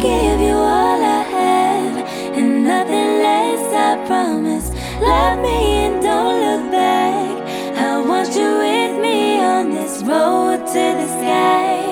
Give you road to the sky.